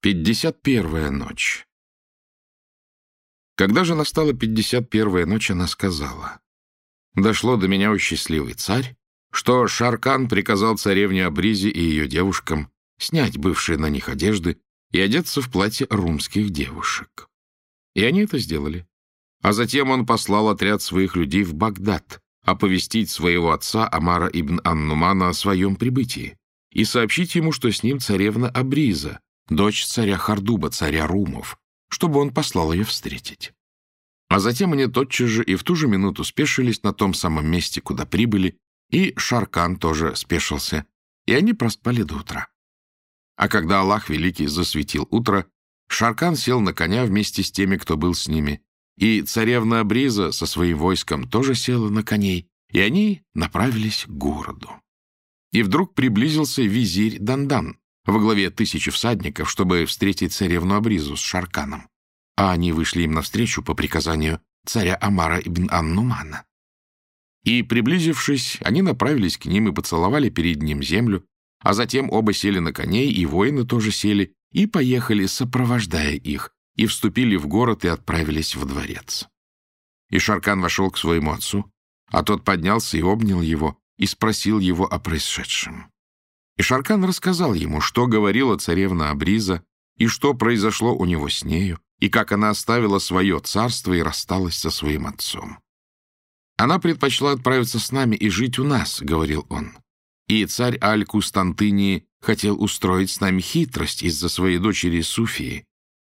Пятьдесят первая ночь. Когда же настала пятьдесят первая ночь, она сказала, «Дошло до меня, о счастливый царь, что Шаркан приказал царевне Абризе и ее девушкам снять бывшие на них одежды и одеться в платье румских девушек. И они это сделали. А затем он послал отряд своих людей в Багдад оповестить своего отца Амара ибн Аннумана о своем прибытии и сообщить ему, что с ним царевна Абриза, дочь царя Хардуба, царя Румов, чтобы он послал ее встретить. А затем они тотчас же и в ту же минуту спешились на том самом месте, куда прибыли, и Шаркан тоже спешился, и они проспали до утра. А когда Аллах Великий засветил утро, Шаркан сел на коня вместе с теми, кто был с ними, и царевна Абриза со своим войском тоже села на коней, и они направились к городу. И вдруг приблизился визирь Дандан, во главе тысячи всадников, чтобы встретить царевну Абризу с Шарканом. А они вышли им навстречу по приказанию царя Амара ибн Аннумана. И, приблизившись, они направились к ним и поцеловали перед ним землю, а затем оба сели на коней, и воины тоже сели, и поехали, сопровождая их, и вступили в город и отправились в дворец. И Шаркан вошел к своему отцу, а тот поднялся и обнял его, и спросил его о происшедшем. И Шаркан рассказал ему, что говорила царевна Абриза, и что произошло у него с нею, и как она оставила свое царство и рассталась со своим отцом. «Она предпочла отправиться с нами и жить у нас», — говорил он. «И царь Аль-Кустантынии хотел устроить с нами хитрость из-за своей дочери Суфии,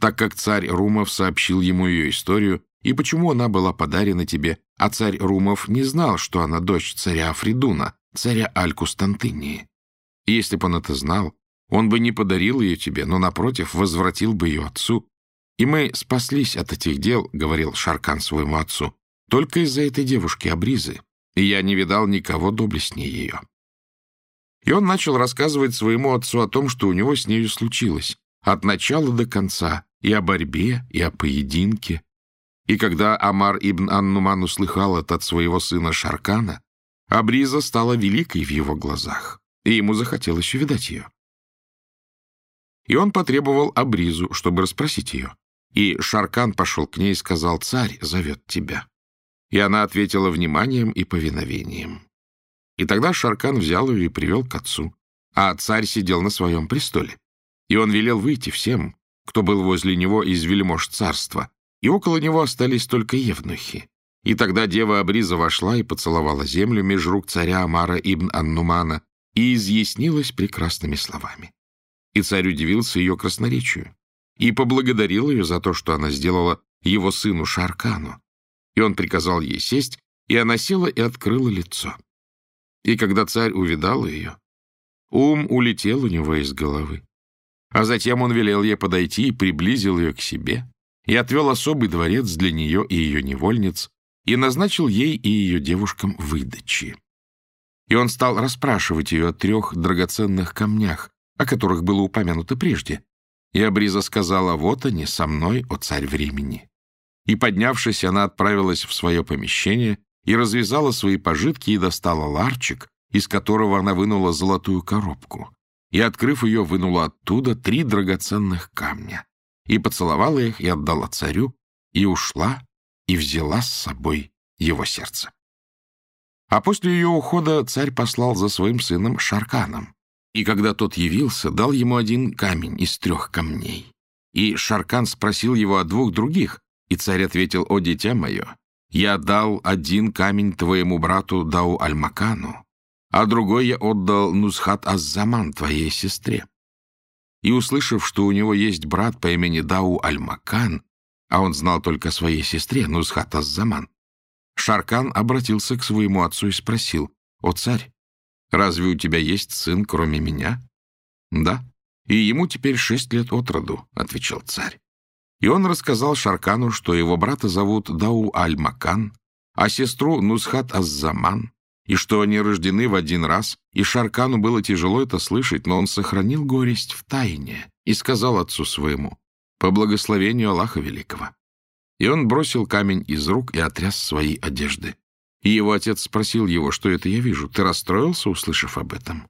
так как царь Румов сообщил ему ее историю и почему она была подарена тебе, а царь Румов не знал, что она дочь царя Афридуна, царя Аль-Кустантынии. Если бы он это знал, он бы не подарил ее тебе, но, напротив, возвратил бы ее отцу. И мы спаслись от этих дел, — говорил Шаркан своему отцу, — только из-за этой девушки Абризы, и я не видал никого доблестнее ее. И он начал рассказывать своему отцу о том, что у него с нею случилось, от начала до конца, и о борьбе, и о поединке. И когда Амар ибн Аннуман услыхал это от своего сына Шаркана, Абриза стала великой в его глазах и ему захотелось увидать ее. И он потребовал Абризу, чтобы расспросить ее. И Шаркан пошел к ней и сказал, «Царь зовет тебя». И она ответила вниманием и повиновением. И тогда Шаркан взял ее и привел к отцу, а царь сидел на своем престоле. И он велел выйти всем, кто был возле него из вельмож царства, и около него остались только евнухи. И тогда дева Абриза вошла и поцеловала землю меж рук царя Амара ибн Аннумана, и изъяснилась прекрасными словами. И царь удивился ее красноречию и поблагодарил ее за то, что она сделала его сыну Шаркану. И он приказал ей сесть, и она села и открыла лицо. И когда царь увидал ее, ум улетел у него из головы. А затем он велел ей подойти и приблизил ее к себе, и отвел особый дворец для нее и ее невольниц, и назначил ей и ее девушкам выдачи и он стал расспрашивать ее о трех драгоценных камнях, о которых было упомянуто прежде. И Абриза сказала, вот они, со мной, о царь времени. И, поднявшись, она отправилась в свое помещение и развязала свои пожитки и достала ларчик, из которого она вынула золотую коробку. И, открыв ее, вынула оттуда три драгоценных камня. И поцеловала их, и отдала царю, и ушла, и взяла с собой его сердце. А после ее ухода царь послал за своим сыном Шарканом. И когда тот явился, дал ему один камень из трех камней. И Шаркан спросил его о двух других, и царь ответил, «О, дитя мое, я дал один камень твоему брату Дау Альмакану, а другой я отдал Нусхат Аззаман, твоей сестре». И, услышав, что у него есть брат по имени Дау Альмакан, а он знал только своей сестре Нусхат Аззаман, Шаркан обратился к своему отцу и спросил, «О, царь, разве у тебя есть сын, кроме меня?» «Да, и ему теперь шесть лет от роду», — отвечал царь. И он рассказал Шаркану, что его брата зовут Дау Аль-Макан, а сестру Нусхат Аззаман, и что они рождены в один раз, и Шаркану было тяжело это слышать, но он сохранил горесть в тайне и сказал отцу своему, «По благословению Аллаха Великого, и он бросил камень из рук и отряс свои одежды. И его отец спросил его, что это я вижу. Ты расстроился, услышав об этом?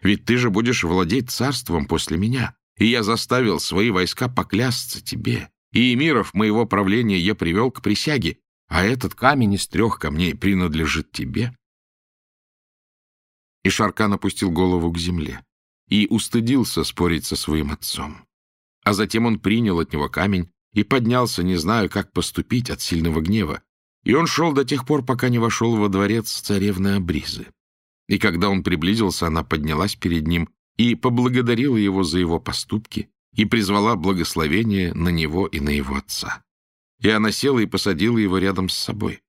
Ведь ты же будешь владеть царством после меня, и я заставил свои войска поклясться тебе, и эмиров моего правления я привел к присяге, а этот камень из трех камней принадлежит тебе». И Шаркан опустил голову к земле и устыдился спорить со своим отцом. А затем он принял от него камень и поднялся, не зная, как поступить от сильного гнева. И он шел до тех пор, пока не вошел во дворец царевны Абризы. И когда он приблизился, она поднялась перед ним и поблагодарила его за его поступки и призвала благословение на него и на его отца. И она села и посадила его рядом с собой.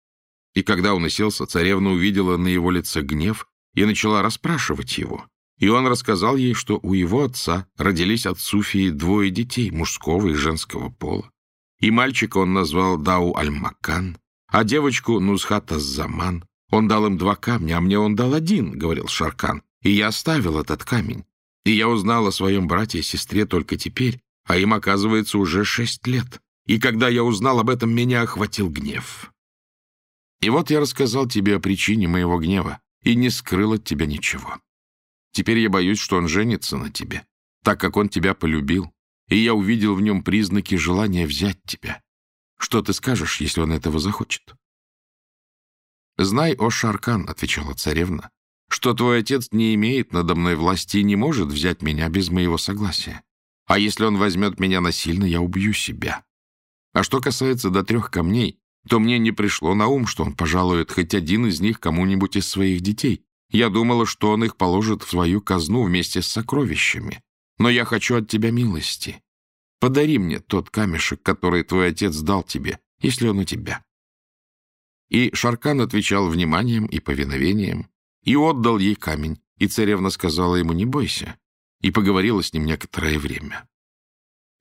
И когда он уселся, царевна увидела на его лице гнев и начала расспрашивать его. И он рассказал ей, что у его отца родились от Суфии двое детей, мужского и женского пола. И мальчика он назвал Дау Аль-Макан, а девочку Нузхат Заман. Он дал им два камня, а мне он дал один, — говорил Шаркан, и я оставил этот камень. И я узнал о своем брате и сестре только теперь, а им, оказывается, уже шесть лет. И когда я узнал об этом, меня охватил гнев. И вот я рассказал тебе о причине моего гнева и не скрыл от тебя ничего. Теперь я боюсь, что он женится на тебе, так как он тебя полюбил, и я увидел в нем признаки желания взять тебя. Что ты скажешь, если он этого захочет?» «Знай, о Шаркан», — отвечала царевна, «что твой отец не имеет надо мной власти и не может взять меня без моего согласия. А если он возьмет меня насильно, я убью себя. А что касается до трех камней, то мне не пришло на ум, что он пожалует хоть один из них кому-нибудь из своих детей, я думала, что он их положит в свою казну вместе с сокровищами. Но я хочу от тебя милости. Подари мне тот камешек, который твой отец дал тебе, если он у тебя». И Шаркан отвечал вниманием и повиновением, и отдал ей камень, и царевна сказала ему «не бойся», и поговорила с ним некоторое время.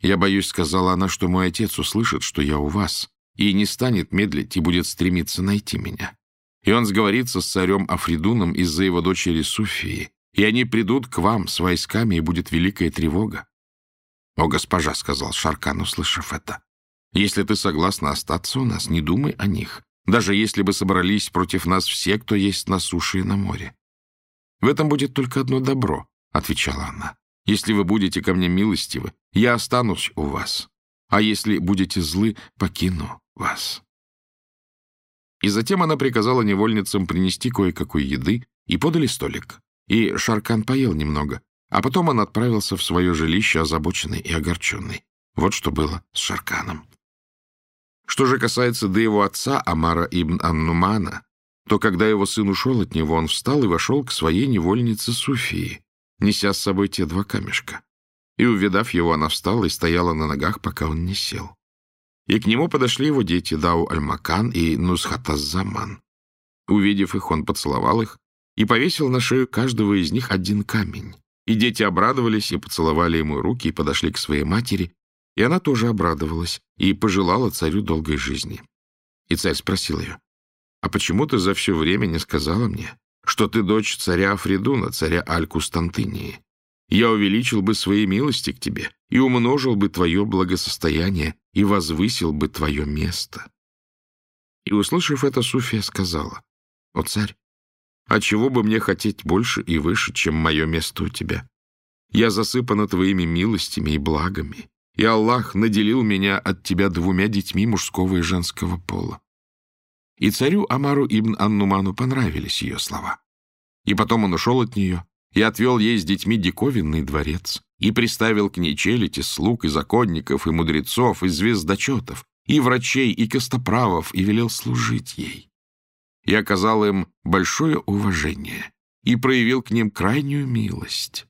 «Я боюсь», — сказала она, — «что мой отец услышит, что я у вас, и не станет медлить и будет стремиться найти меня и он сговорится с царем Афридуном из-за его дочери Суфии, и они придут к вам с войсками, и будет великая тревога. — О, госпожа, — сказал Шаркан, услышав это, — если ты согласна остаться у нас, не думай о них, даже если бы собрались против нас все, кто есть на суше и на море. — В этом будет только одно добро, — отвечала она. — Если вы будете ко мне милостивы, я останусь у вас, а если будете злы, покину вас. И затем она приказала невольницам принести кое-какой еды, и подали столик. И Шаркан поел немного, а потом он отправился в свое жилище озабоченный и огорченный. Вот что было с Шарканом. Что же касается до его отца, Амара ибн Аннумана, то когда его сын ушел от него, он встал и вошел к своей невольнице Суфии, неся с собой те два камешка. И, увидав его, она встала и стояла на ногах, пока он не сел. И к нему подошли его дети Дау Аль-Макан и Нусхатаз-Заман. Увидев их, он поцеловал их и повесил на шею каждого из них один камень. И дети обрадовались и поцеловали ему руки и подошли к своей матери, и она тоже обрадовалась и пожелала царю долгой жизни. И царь спросил ее, «А почему ты за все время не сказала мне, что ты дочь царя Афридуна, царя Аль-Кустантынии? Я увеличил бы свои милости к тебе и умножил бы твое благосостояние и возвысил бы твое место. И, услышав это, Суфия сказала, «О, царь, а чего бы мне хотеть больше и выше, чем мое место у тебя? Я засыпана твоими милостями и благами, и Аллах наделил меня от тебя двумя детьми мужского и женского пола». И царю Амару ибн Аннуману понравились ее слова. И потом он ушел от нее и отвел ей с детьми диковинный дворец, и приставил к ней челядь из слуг, и законников, и мудрецов, и звездочетов, и врачей, и костоправов, и велел служить ей. И оказал им большое уважение, и проявил к ним крайнюю милость.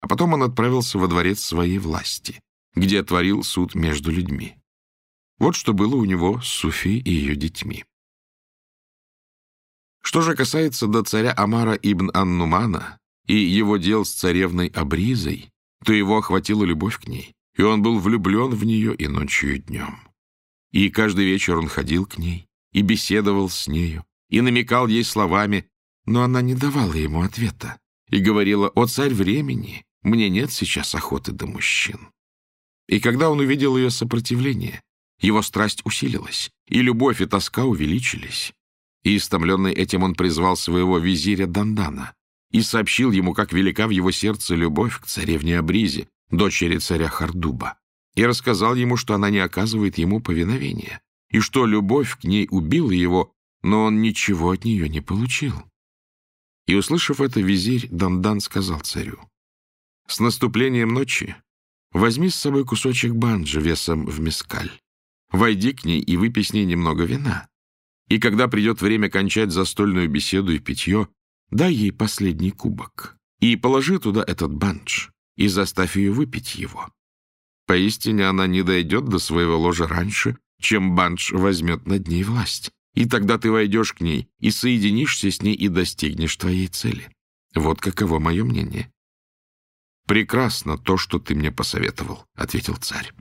А потом он отправился во дворец своей власти, где творил суд между людьми. Вот что было у него с Суфи и ее детьми. Что же касается до царя Амара ибн Аннумана и его дел с царевной Абризой, то его охватила любовь к ней, и он был влюблен в нее и ночью, и днем. И каждый вечер он ходил к ней, и беседовал с нею, и намекал ей словами, но она не давала ему ответа, и говорила, «О, царь времени, мне нет сейчас охоты до мужчин». И когда он увидел ее сопротивление, его страсть усилилась, и любовь и тоска увеличились. И, истомленный этим, он призвал своего визиря Дандана, и сообщил ему, как велика в его сердце любовь к царевне Абризе, дочери царя Хардуба, и рассказал ему, что она не оказывает ему повиновения, и что любовь к ней убила его, но он ничего от нее не получил. И, услышав это, визирь Дандан сказал царю, «С наступлением ночи возьми с собой кусочек банджа весом в мескаль, войди к ней и выпей с ней немного вина, и когда придет время кончать застольную беседу и питье, дай ей последний кубок и положи туда этот бандж, и заставь ее выпить его. Поистине она не дойдет до своего ложа раньше, чем бандж возьмет над ней власть. И тогда ты войдешь к ней и соединишься с ней и достигнешь твоей цели. Вот каково мое мнение. «Прекрасно то, что ты мне посоветовал», — ответил царь.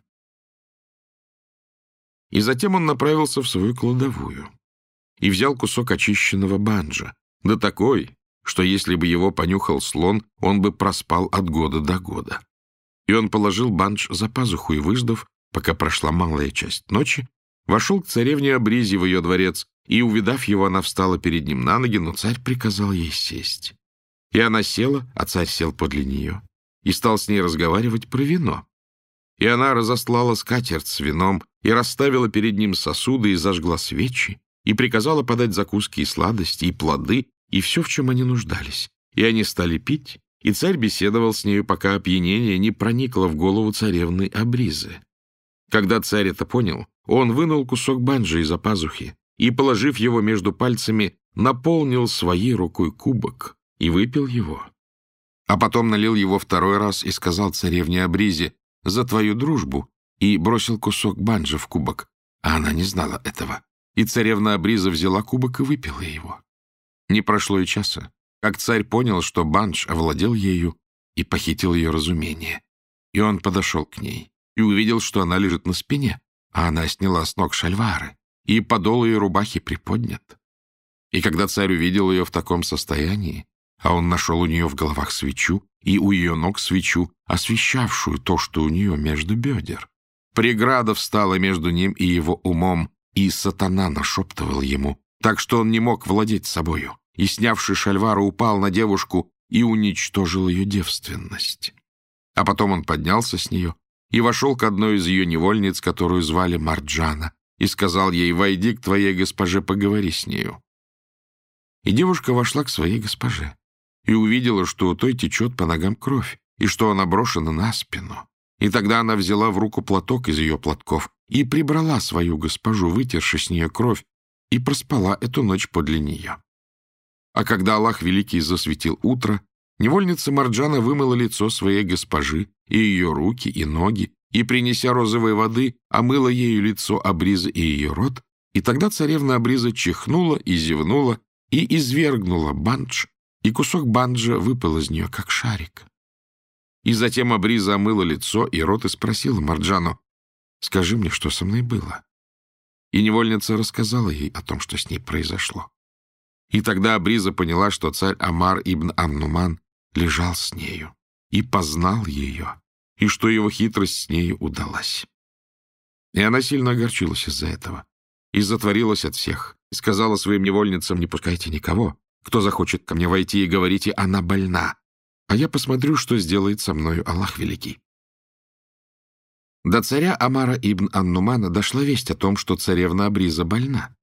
И затем он направился в свою кладовую и взял кусок очищенного банджа, да такой, что если бы его понюхал слон, он бы проспал от года до года. И он положил бандж за пазуху и, выждав, пока прошла малая часть ночи, вошел к царевне Абризе в ее дворец, и, увидав его, она встала перед ним на ноги, но царь приказал ей сесть. И она села, а царь сел подле нее, и стал с ней разговаривать про вино. И она разослала скатерть с вином, и расставила перед ним сосуды, и зажгла свечи, и приказала подать закуски и сладости, и плоды, и все, в чем они нуждались. И они стали пить, и царь беседовал с нею, пока опьянение не проникло в голову царевны Абризы. Когда царь это понял, он вынул кусок банджи из-за пазухи и, положив его между пальцами, наполнил своей рукой кубок и выпил его. А потом налил его второй раз и сказал царевне Абризе «За твою дружбу» и бросил кусок банджа в кубок, а она не знала этого. И царевна Абриза взяла кубок и выпила его. Не прошло и часа, как царь понял, что банш овладел ею и похитил ее разумение. И он подошел к ней и увидел, что она лежит на спине, а она сняла с ног шальвары, и подол ее рубахи приподнят. И когда царь увидел ее в таком состоянии, а он нашел у нее в головах свечу и у ее ног свечу, освещавшую то, что у нее между бедер, преграда встала между ним и его умом, и сатана нашептывал ему, так что он не мог владеть собою, и, снявший шальвара, упал на девушку и уничтожил ее девственность. А потом он поднялся с нее и вошел к одной из ее невольниц, которую звали Марджана, и сказал ей, «Войди к твоей госпоже, поговори с нею». И девушка вошла к своей госпоже и увидела, что у той течет по ногам кровь, и что она брошена на спину. И тогда она взяла в руку платок из ее платков и прибрала свою госпожу, вытерши с нее кровь, и проспала эту ночь подле нее. А когда Аллах Великий засветил утро, невольница Марджана вымыла лицо своей госпожи, и ее руки, и ноги, и, принеся розовой воды, омыла ею лицо Абриза и ее рот, и тогда царевна Абриза чихнула и зевнула, и извергнула бандж, и кусок банджа выпал из нее, как шарик. И затем Абриза омыла лицо и рот и спросила Марджану, «Скажи мне, что со мной было?» И невольница рассказала ей о том, что с ней произошло. И тогда Абриза поняла, что царь Амар ибн Аннуман лежал с нею и познал ее, и что его хитрость с нею удалась. И она сильно огорчилась из-за этого, и затворилась от всех, и сказала своим невольницам, не пускайте никого, кто захочет ко мне войти, и говорите, она больна, а я посмотрю, что сделает со мною Аллах Великий. До царя Амара ибн Аннумана дошла весть о том, что царевна Абриза больна,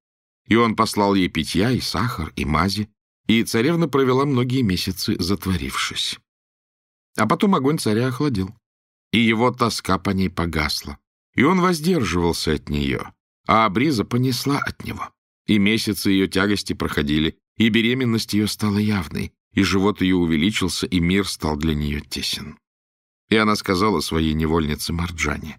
и он послал ей питья и сахар, и мази, и царевна провела многие месяцы, затворившись. А потом огонь царя охладил, и его тоска по ней погасла, и он воздерживался от нее, а Абриза понесла от него, и месяцы ее тягости проходили, и беременность ее стала явной, и живот ее увеличился, и мир стал для нее тесен. И она сказала своей невольнице Марджане,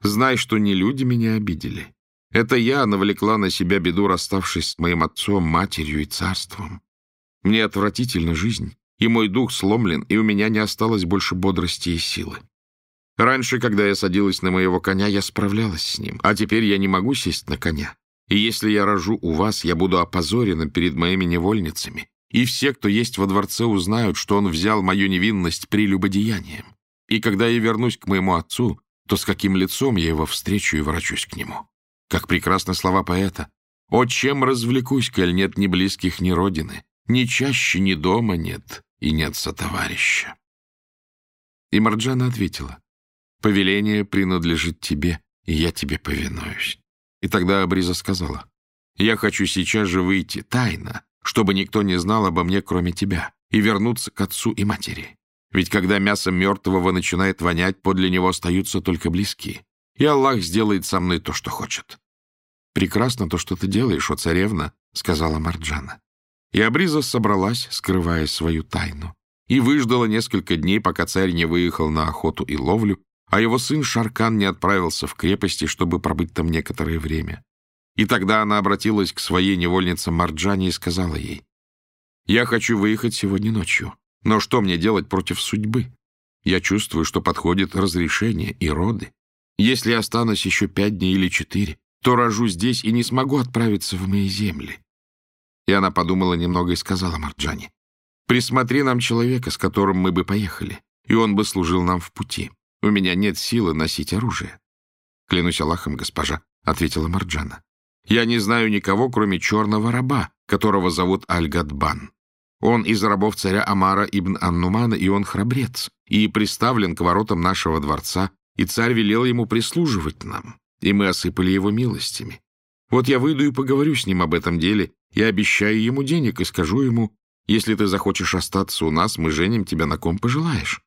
«Знай, что не люди меня обидели. Это я навлекла на себя беду, расставшись с моим отцом, матерью и царством. Мне отвратительна жизнь, и мой дух сломлен, и у меня не осталось больше бодрости и силы. Раньше, когда я садилась на моего коня, я справлялась с ним, а теперь я не могу сесть на коня. И если я рожу у вас, я буду опозорена перед моими невольницами, и все, кто есть во дворце, узнают, что он взял мою невинность прелюбодеянием. И когда я вернусь к моему отцу, то с каким лицом я его встречу и ворочусь к нему? Как прекрасны слова поэта. «О, чем развлекусь, коль нет ни близких, ни родины, ни чаще, ни дома нет, и нет сотоварища». И Марджана ответила, Повеление принадлежит тебе, и я тебе повинуюсь». И тогда Абриза сказала, «Я хочу сейчас же выйти, тайно, чтобы никто не знал обо мне, кроме тебя, и вернуться к отцу и матери. Ведь когда мясо мертвого начинает вонять, подле него остаются только близкие. И Аллах сделает со мной то, что хочет». «Прекрасно то, что ты делаешь, о царевна», — сказала Марджана. И Абриза собралась, скрывая свою тайну, и выждала несколько дней, пока царь не выехал на охоту и ловлю, а его сын Шаркан не отправился в крепости, чтобы пробыть там некоторое время. И тогда она обратилась к своей невольнице Марджане и сказала ей, «Я хочу выехать сегодня ночью, но что мне делать против судьбы? Я чувствую, что подходит разрешение и роды. Если останусь еще пять дней или четыре, то рожу здесь и не смогу отправиться в мои земли». И она подумала немного и сказала Марджане, «Присмотри нам человека, с которым мы бы поехали, и он бы служил нам в пути. У меня нет силы носить оружие. — Клянусь Аллахом, госпожа, — ответила Марджана. — Я не знаю никого, кроме черного раба, которого зовут Аль-Гадбан. Он из рабов царя Амара ибн Аннумана, и он храбрец, и приставлен к воротам нашего дворца, и царь велел ему прислуживать нам, и мы осыпали его милостями. Вот я выйду и поговорю с ним об этом деле, и обещаю ему денег, и скажу ему, если ты захочешь остаться у нас, мы женим тебя на ком пожелаешь.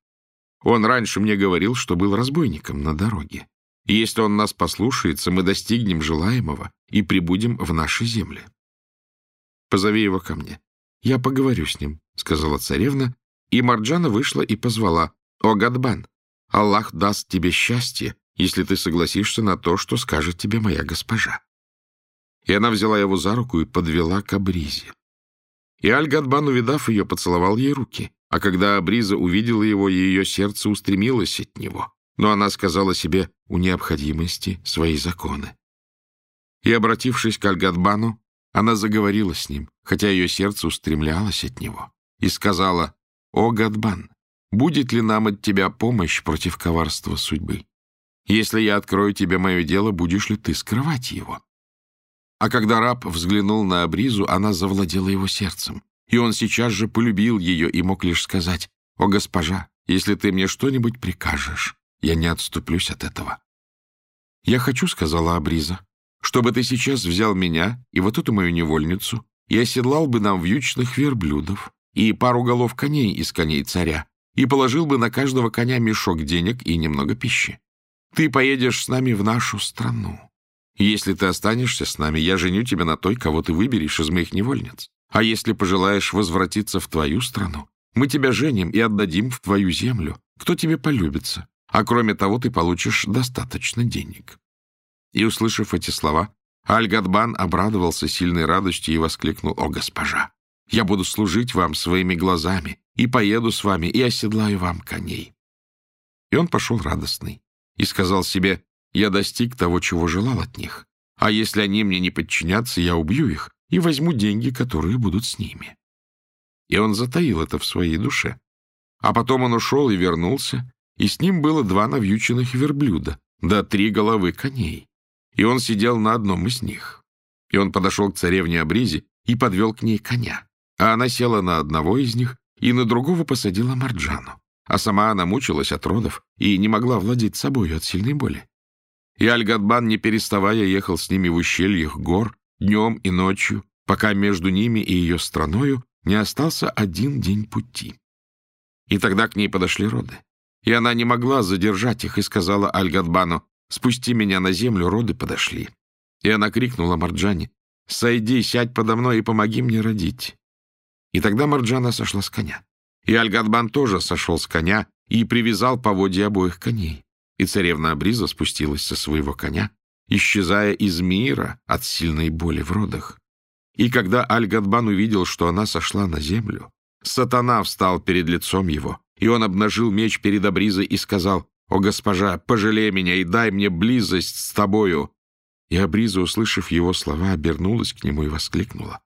Он раньше мне говорил, что был разбойником на дороге. И если он нас послушается, мы достигнем желаемого и прибудем в наши земли. Позови его ко мне. Я поговорю с ним, — сказала царевна, и Марджана вышла и позвала. О, Гадбан, Аллах даст тебе счастье, если ты согласишься на то, что скажет тебе моя госпожа. И она взяла его за руку и подвела к Абризе. И Аль-Гадбан, увидав ее, поцеловал ей руки. А когда Абриза увидела его, ее сердце устремилось от него. Но она сказала себе у необходимости свои законы. И, обратившись к Альгадбану, она заговорила с ним, хотя ее сердце устремлялось от него, и сказала, «О, Гадбан, будет ли нам от тебя помощь против коварства судьбы? Если я открою тебе мое дело, будешь ли ты скрывать его?» А когда раб взглянул на Абризу, она завладела его сердцем. И он сейчас же полюбил ее и мог лишь сказать, «О, госпожа, если ты мне что-нибудь прикажешь, я не отступлюсь от этого». «Я хочу», — сказала Абриза, «чтобы ты сейчас взял меня и вот эту мою невольницу и оседлал бы нам вьючных верблюдов и пару голов коней из коней царя и положил бы на каждого коня мешок денег и немного пищи. Ты поедешь с нами в нашу страну. Если ты останешься с нами, я женю тебя на той, кого ты выберешь из моих невольниц. А если пожелаешь возвратиться в твою страну, мы тебя женим и отдадим в твою землю. Кто тебе полюбится? А кроме того, ты получишь достаточно денег». И, услышав эти слова, Аль-Гадбан обрадовался сильной радостью и воскликнул, «О, госпожа, я буду служить вам своими глазами, и поеду с вами, и оседлаю вам коней». И он пошел радостный и сказал себе, «Я достиг того, чего желал от них, а если они мне не подчинятся, я убью их, и возьму деньги, которые будут с ними. И он затаил это в своей душе. А потом он ушел и вернулся, и с ним было два навьюченных верблюда, да три головы коней. И он сидел на одном из них. И он подошел к царевне Абризе и подвел к ней коня. А она села на одного из них и на другого посадила Марджану. А сама она мучилась от родов и не могла владеть собой от сильной боли. И Аль-Гадбан, не переставая, ехал с ними в ущельях гор, днем и ночью, пока между ними и ее страною не остался один день пути. И тогда к ней подошли роды. И она не могла задержать их и сказала Аль-Гадбану, «Спусти меня на землю, роды подошли». И она крикнула Марджане, «Сойди, сядь подо мной и помоги мне родить». И тогда Марджана сошла с коня. И Аль-Гадбан тоже сошел с коня и привязал поводья обоих коней. И царевна Абриза спустилась со своего коня исчезая из мира от сильной боли в родах. И когда Аль-Гадбан увидел, что она сошла на землю, сатана встал перед лицом его, и он обнажил меч перед Абризой и сказал, «О, госпожа, пожалей меня и дай мне близость с тобою!» И Абриза, услышав его слова, обернулась к нему и воскликнула,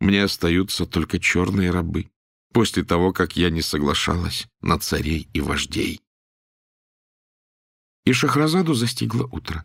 «Мне остаются только черные рабы, после того, как я не соглашалась на царей и вождей». И Шахразаду застигло утро